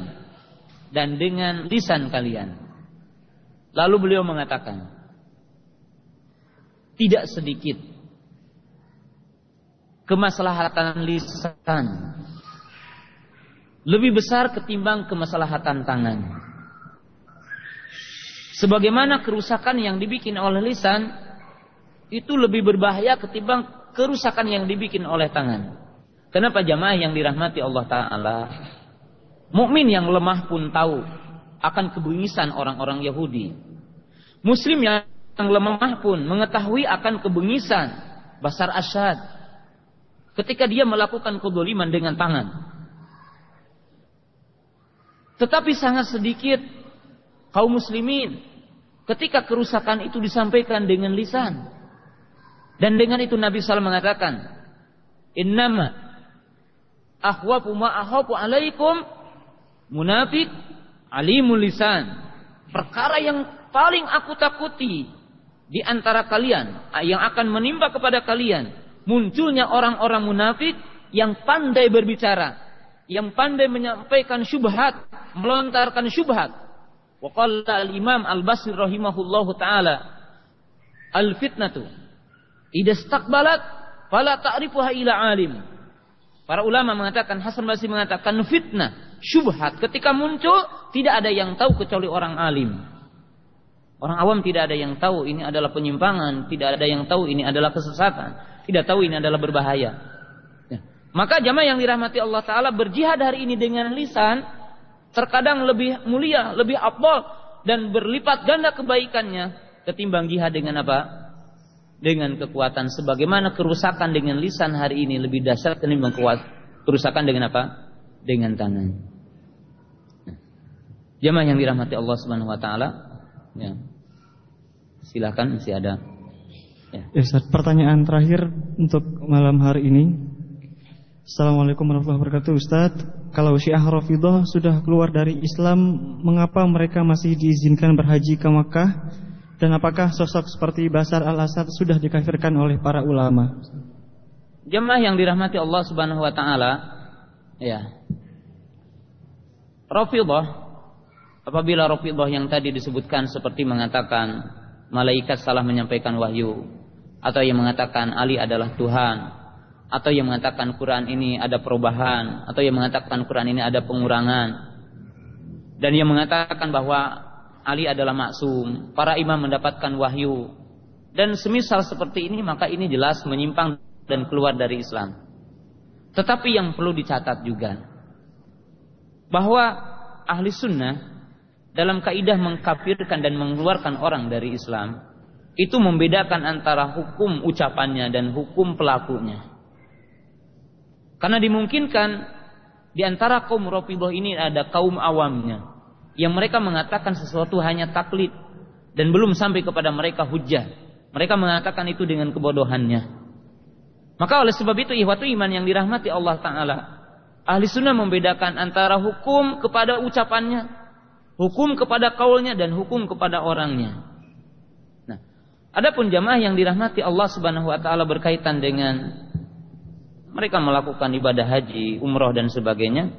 dan dengan lisan kalian. Lalu beliau mengatakan tidak sedikit kemaslahatan lisan lebih besar ketimbang kemaslahatan tangan. Sebagaimana kerusakan yang dibikin oleh lisan itu lebih berbahaya ketimbang kerusakan yang dibikin oleh tangan. Kenapa jamaah yang dirahmati Allah Taala? Mukmin yang lemah pun tahu akan kebengisan orang-orang Yahudi. Muslim yang lemah pun mengetahui akan kebengisan basar asyad ketika dia melakukan kedoliman dengan tangan. Tetapi sangat sedikit kaum muslimin ketika kerusakan itu disampaikan dengan lisan. Dan dengan itu Nabi SAW mengatakan, Innama ahwafu ma ahwafu alaikum munafik alimul lisan. Perkara yang paling aku takuti di antara kalian yang akan menimpa kepada kalian munculnya orang-orang munafik yang pandai berbicara, yang pandai menyampaikan syubhat, melontarkan syubhat. Wa qala al-Imam Al-Basri rahimahullahu taala al-fitnatu idza istaqbalat fala ta'rifuha ila alim. Para ulama mengatakan Hasan Basri mengatakan fitnah, syubhat ketika muncul tidak ada yang tahu kecuali orang alim. Orang awam tidak ada yang tahu ini adalah penyimpangan, tidak ada yang tahu ini adalah kesesatan, tidak tahu ini adalah berbahaya. Ya. Maka jamaah yang dirahmati Allah Taala berjihad hari ini dengan lisan terkadang lebih mulia, lebih abdol dan berlipat ganda kebaikannya ketimbang jihad dengan apa? Dengan kekuatan sebagaimana kerusakan dengan lisan hari ini lebih dahsyat ketimbang kerusakan dengan apa? Dengan tangan. Ya. Jamaah yang dirahmati Allah Subhanahu wa taala, ya. Silakan masih ada. Ya. ya Ustaz, pertanyaan terakhir untuk malam hari ini. Assalamualaikum warahmatullahi wabarakatuh Ustaz Kalau Syiah Rafidah sudah keluar dari Islam Mengapa mereka masih diizinkan berhaji ke Makkah Dan apakah sosok seperti Basar al-Assad sudah dikafirkan oleh para ulama Jemaah yang dirahmati Allah subhanahu wa ta'ala Ya Rafidah Apabila Rafidah yang tadi disebutkan seperti mengatakan malaikat salah menyampaikan wahyu atau yang mengatakan Ali adalah Tuhan. Atau yang mengatakan Quran ini ada perubahan. Atau yang mengatakan Quran ini ada pengurangan. Dan yang mengatakan bahwa Ali adalah maksum. Para imam mendapatkan wahyu. Dan semisal seperti ini maka ini jelas menyimpang dan keluar dari Islam. Tetapi yang perlu dicatat juga bahwa ahli sunnah dalam kaidah mengkafirkan dan mengeluarkan orang dari Islam itu membedakan antara hukum ucapannya dan hukum pelakunya. Karena dimungkinkan di antara kaum Rafidah ini ada kaum awamnya yang mereka mengatakan sesuatu hanya taklid dan belum sampai kepada mereka hujah. Mereka mengatakan itu dengan kebodohannya. Maka oleh sebab itu ihwatu iman yang dirahmati Allah Ta'ala. Ahli sunnah membedakan antara hukum kepada ucapannya hukum kepada kaulnya dan hukum kepada orangnya. Adapun jamaah yang dirahmati Allah Subhanahu wa taala berkaitan dengan mereka melakukan ibadah haji, umroh dan sebagainya,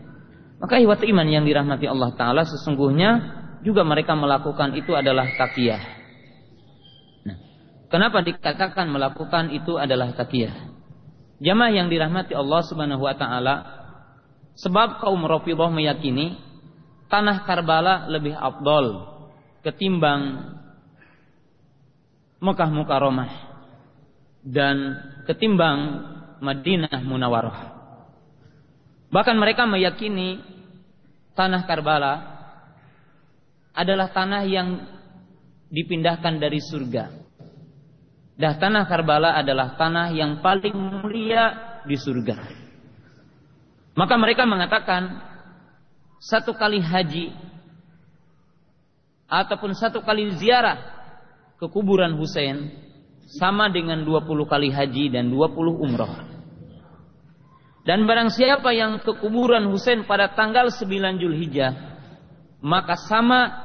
maka ihwat iman yang dirahmati Allah taala sesungguhnya juga mereka melakukan itu adalah takiyah. Nah, kenapa dikatakan melakukan itu adalah takiyah? Jamaah yang dirahmati Allah Subhanahu wa taala sebab kaum Rafidhah meyakini tanah Karbala lebih abdol ketimbang Mekah Mukarramah dan ketimbang Madinah Munawarah. Bahkan mereka meyakini tanah Karbala adalah tanah yang dipindahkan dari surga. Dan tanah Karbala adalah tanah yang paling mulia di surga. Maka mereka mengatakan satu kali haji ataupun satu kali ziarah ke kuburan Husain sama dengan 20 kali haji dan 20 umroh. Dan barang siapa yang ke kuburan Husain pada tanggal 9 Julhijjah maka sama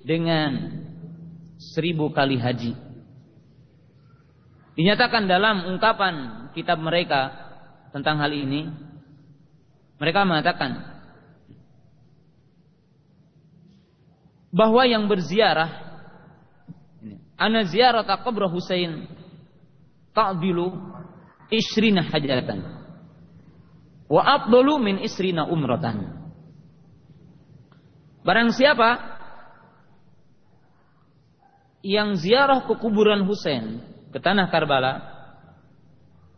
dengan seribu kali haji. Dinyatakan dalam ungkapan kitab mereka tentang hal ini, mereka mengatakan bahwa yang berziarah ana ziarah qabr Husain. Ta'dilu isrina hajatan. Wa afdalu min isrina umratan. Barang siapa yang ziarah ke kuburan Husain ke tanah Karbala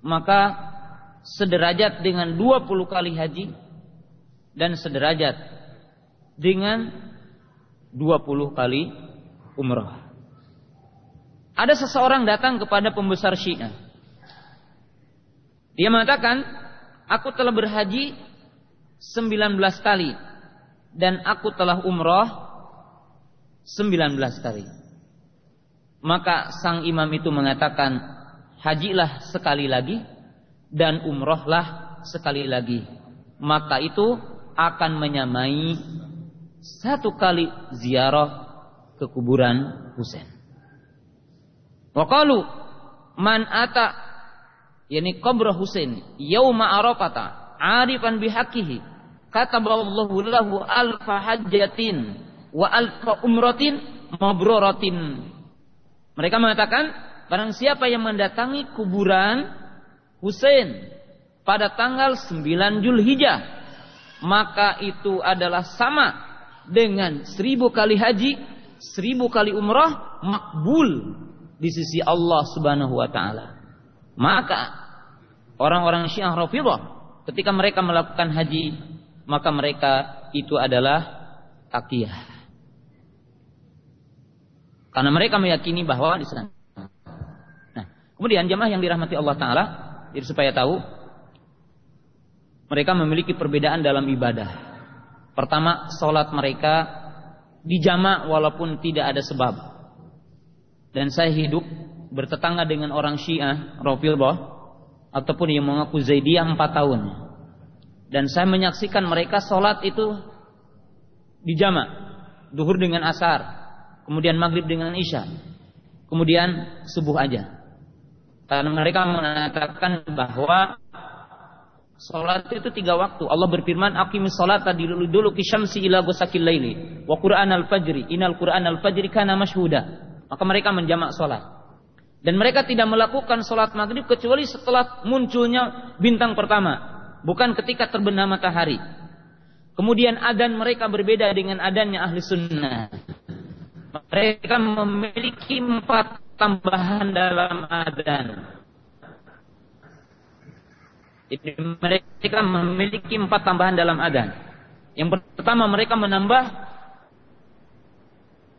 maka sederajat dengan 20 kali haji dan sederajat dengan 20 kali umrah. Ada seseorang datang kepada pembesar Syiah. Dia mengatakan, aku telah berhaji 19 kali dan aku telah umrah 19 kali. Maka sang imam itu mengatakan, hajilah sekali lagi dan umrohlah sekali lagi. Maka itu akan menyamai satu kali ziarah ke kuburan Husain. Waqalu man ata yani qabra Husain yauma arafata arifan bihaqihi kataballahu lahu alfa hajjatin wa alfa umratin mabruratin. Mereka mengatakan barang siapa yang mendatangi kuburan Husain pada tanggal 9 Julhijjah maka itu adalah sama dengan seribu kali haji, seribu kali umrah makbul di sisi Allah Subhanahu wa taala. Maka orang-orang Syiah Rafidhah ketika mereka melakukan haji, maka mereka itu adalah takiyah. Karena mereka meyakini bahwa di sana. Nah, kemudian jamaah yang dirahmati Allah taala, jadi supaya tahu mereka memiliki perbedaan dalam ibadah. Pertama, sholat mereka dijamak walaupun tidak ada sebab. Dan saya hidup bertetangga dengan orang Syiah, Rafidhah, ataupun yang mengaku Zaidiyah 4 tahun. Dan saya menyaksikan mereka sholat itu dijamak. Duhur dengan asar, kemudian maghrib dengan isya, kemudian subuh aja. Karena mereka mengatakan bahwa Salat itu tiga waktu. Allah berfirman, "Aqimis salata dulu dulu kisyamsi ila ghusakil laili wa Qur'an al-fajri. Inal Qur'an al-fajri kana mashhuda." Maka mereka menjamak salat. Dan mereka tidak melakukan salat maghrib kecuali setelah munculnya bintang pertama, bukan ketika terbenam matahari. Kemudian adan mereka berbeda dengan adannya ahli sunnah. Mereka memiliki empat tambahan dalam adan. Jadi mereka memiliki empat tambahan dalam adan. Yang pertama mereka menambah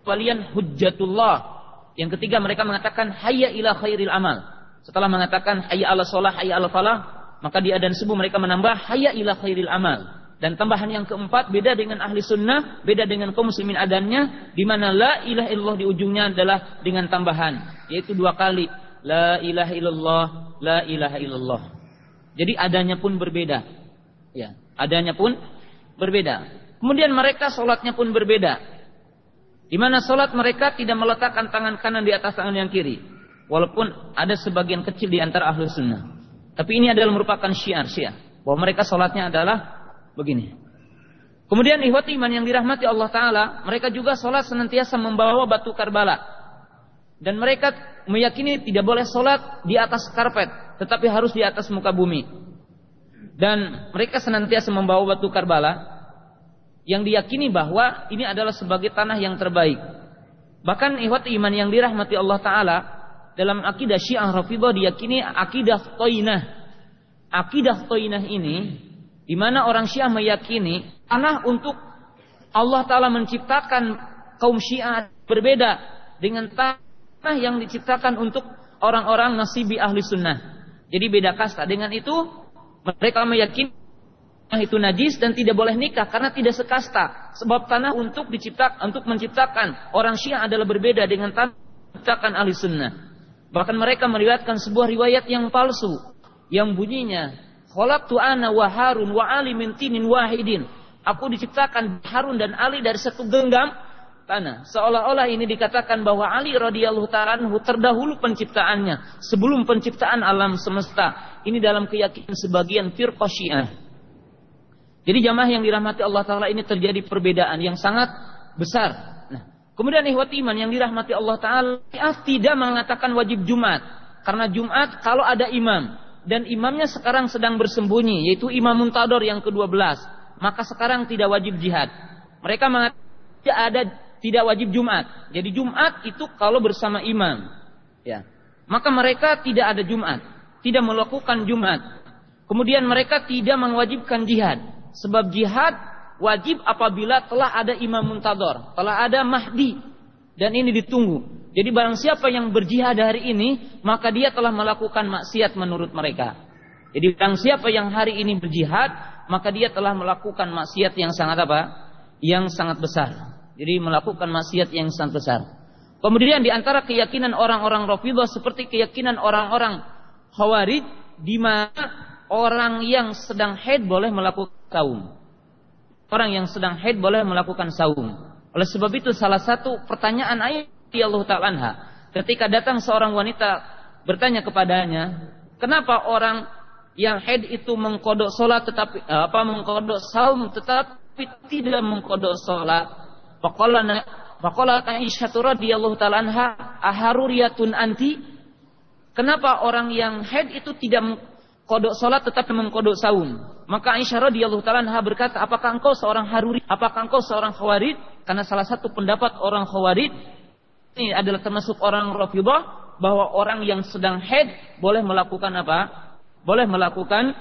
walian hujjatullah. Yang ketiga mereka mengatakan hayya ila khairil amal. Setelah mengatakan hayya ala sholah, hayya ala falah, maka di adan subuh mereka menambah hayya ila khairil amal. Dan tambahan yang keempat beda dengan ahli sunnah, beda dengan kaum muslimin adannya, di mana la ilaha illallah di ujungnya adalah dengan tambahan, yaitu dua kali la ilaha illallah, la ilaha illallah. Jadi adanya pun berbeda. Ya, adanya pun berbeda. Kemudian mereka sholatnya pun berbeda. Di mana sholat mereka tidak meletakkan tangan kanan di atas tangan yang kiri. Walaupun ada sebagian kecil di antara ahlu sunnah. Tapi ini adalah merupakan syiar syiar. Bahwa mereka sholatnya adalah begini. Kemudian ihwati iman yang dirahmati Allah Ta'ala. Mereka juga sholat senantiasa membawa batu karbala. Dan mereka meyakini tidak boleh sholat di atas karpet tetapi harus di atas muka bumi. Dan mereka senantiasa membawa batu Karbala yang diyakini bahwa ini adalah sebagai tanah yang terbaik. Bahkan ihwat iman yang dirahmati Allah Ta'ala dalam akidah Syiah Rafidhah diyakini akidah toinah. Akidah toinah ini di mana orang Syiah meyakini tanah untuk Allah Ta'ala menciptakan kaum Syiah berbeda dengan tanah yang diciptakan untuk orang-orang nasibi ahli sunnah. Jadi beda kasta. Dengan itu mereka meyakini itu najis dan tidak boleh nikah karena tidak sekasta. Sebab tanah untuk diciptakan untuk menciptakan orang Syiah adalah berbeda dengan tanah diciptakan ahli sunnah. Bahkan mereka meriwayatkan sebuah riwayat yang palsu yang bunyinya khalaqtu ana wa Harun wa Ali min tinin wahidin. Aku diciptakan Harun dan Ali dari satu genggam tanah. Seolah-olah ini dikatakan bahwa Ali radhiyallahu taala terdahulu penciptaannya sebelum penciptaan alam semesta. Ini dalam keyakinan sebagian firqah Syiah. Jadi jamaah yang dirahmati Allah taala ini terjadi perbedaan yang sangat besar. Nah, kemudian ikhwati iman yang dirahmati Allah taala tidak mengatakan wajib Jumat karena Jumat kalau ada imam dan imamnya sekarang sedang bersembunyi yaitu Imam Muntador yang ke-12 maka sekarang tidak wajib jihad. Mereka mengatakan tidak ada tidak wajib Jumat. Jadi Jumat itu kalau bersama imam. Ya. Maka mereka tidak ada Jumat, tidak melakukan Jumat. Kemudian mereka tidak mewajibkan jihad. Sebab jihad wajib apabila telah ada imam muntador, telah ada mahdi. Dan ini ditunggu. Jadi barang siapa yang berjihad hari ini, maka dia telah melakukan maksiat menurut mereka. Jadi barang siapa yang hari ini berjihad, maka dia telah melakukan maksiat yang sangat apa? Yang sangat besar. Jadi melakukan maksiat yang sangat besar. Kemudian di antara keyakinan orang-orang Rafidhah seperti keyakinan orang-orang Khawarij di mana orang yang sedang haid boleh melakukan saum. Orang yang sedang haid boleh melakukan saum. Oleh sebab itu salah satu pertanyaan ayat Allah Ta'ala ketika datang seorang wanita bertanya kepadanya, kenapa orang yang haid itu mengkodok sholat tetapi eh, apa mengkodok saum tetapi tidak mengkodok sholat? Faqala faqala Aisyah radhiyallahu ta'ala anha aharuriyatun anti? Kenapa orang yang haid itu tidak kodok solat tetapi mengkodok saum. Maka Aisyah radhiyallahu taala berkata, "Apakah engkau seorang haruri? Apakah engkau seorang khawarid?" Karena salah satu pendapat orang khawarid ini adalah termasuk orang Rafidhah bahwa orang yang sedang haid boleh melakukan apa? Boleh melakukan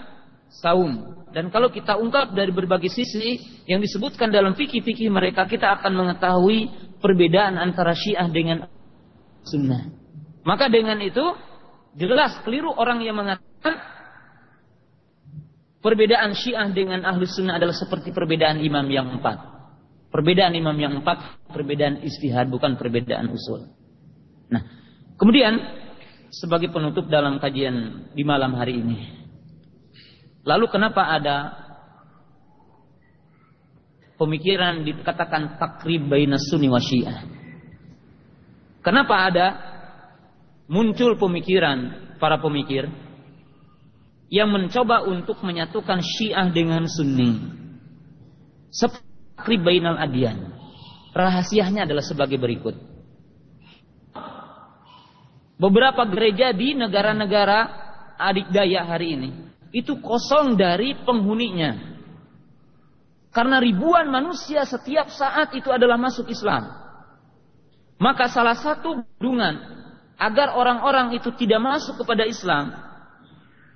saum. Dan kalau kita ungkap dari berbagai sisi yang disebutkan dalam fikih-fikih mereka, kita akan mengetahui perbedaan antara Syiah dengan Sunnah. Maka dengan itu jelas keliru orang yang mengatakan Perbedaan Syiah dengan Ahlu Sunnah adalah seperti perbedaan imam yang empat. Perbedaan imam yang empat, perbedaan istihad, bukan perbedaan usul. Nah, kemudian sebagai penutup dalam kajian di malam hari ini. Lalu kenapa ada pemikiran dikatakan takrib baina sunni wa syiah? Kenapa ada muncul pemikiran para pemikir yang mencoba untuk menyatukan Syiah dengan Sunni. Seperti bainal adian. Rahasianya adalah sebagai berikut. Beberapa gereja di negara-negara adik daya hari ini itu kosong dari penghuninya. Karena ribuan manusia setiap saat itu adalah masuk Islam. Maka salah satu dungan agar orang-orang itu tidak masuk kepada Islam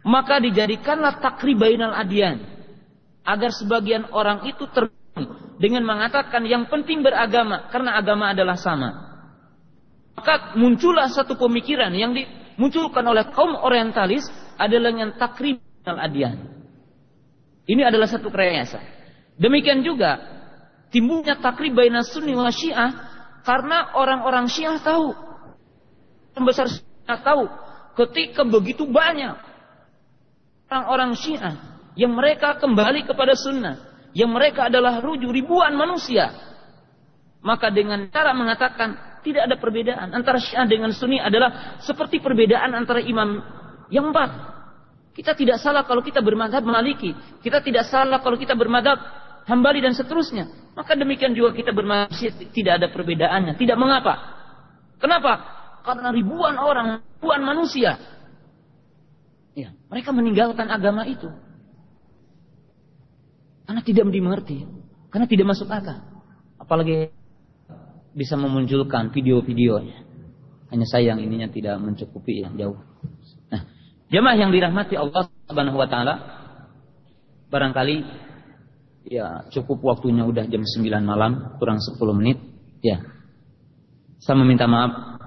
maka dijadikanlah takribainal adian agar sebagian orang itu ter dengan mengatakan yang penting beragama karena agama adalah sama. Maka muncullah satu pemikiran yang dimunculkan oleh kaum orientalis adalah yang takribal adian. Ini adalah satu rekayasa. Demikian juga timbulnya takrib baina sunni wa syiah karena orang-orang syiah tahu pembesar syiah tahu ketika begitu banyak orang-orang Syiah yang mereka kembali kepada sunnah, yang mereka adalah rujuk ribuan manusia. Maka dengan cara mengatakan tidak ada perbedaan antara Syiah dengan Sunni adalah seperti perbedaan antara imam yang empat. Kita tidak salah kalau kita bermadhab Maliki. Kita tidak salah kalau kita bermadhab Hambali dan seterusnya. Maka demikian juga kita bermadhab tidak ada perbedaannya. Tidak mengapa. Kenapa? Karena ribuan orang, ribuan manusia mereka meninggalkan agama itu. Karena tidak dimengerti. Karena tidak masuk akal. Apalagi bisa memunculkan video-videonya. Hanya sayang ininya tidak mencukupi yang jauh. Nah, jemaah yang dirahmati Allah Subhanahu wa taala barangkali ya cukup waktunya udah jam 9 malam kurang 10 menit ya. Saya meminta maaf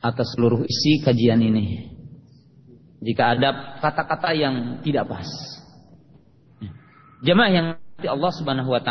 atas seluruh isi kajian ini jika ada kata-kata yang tidak pas. Jemaah yang Allah Subhanahu wa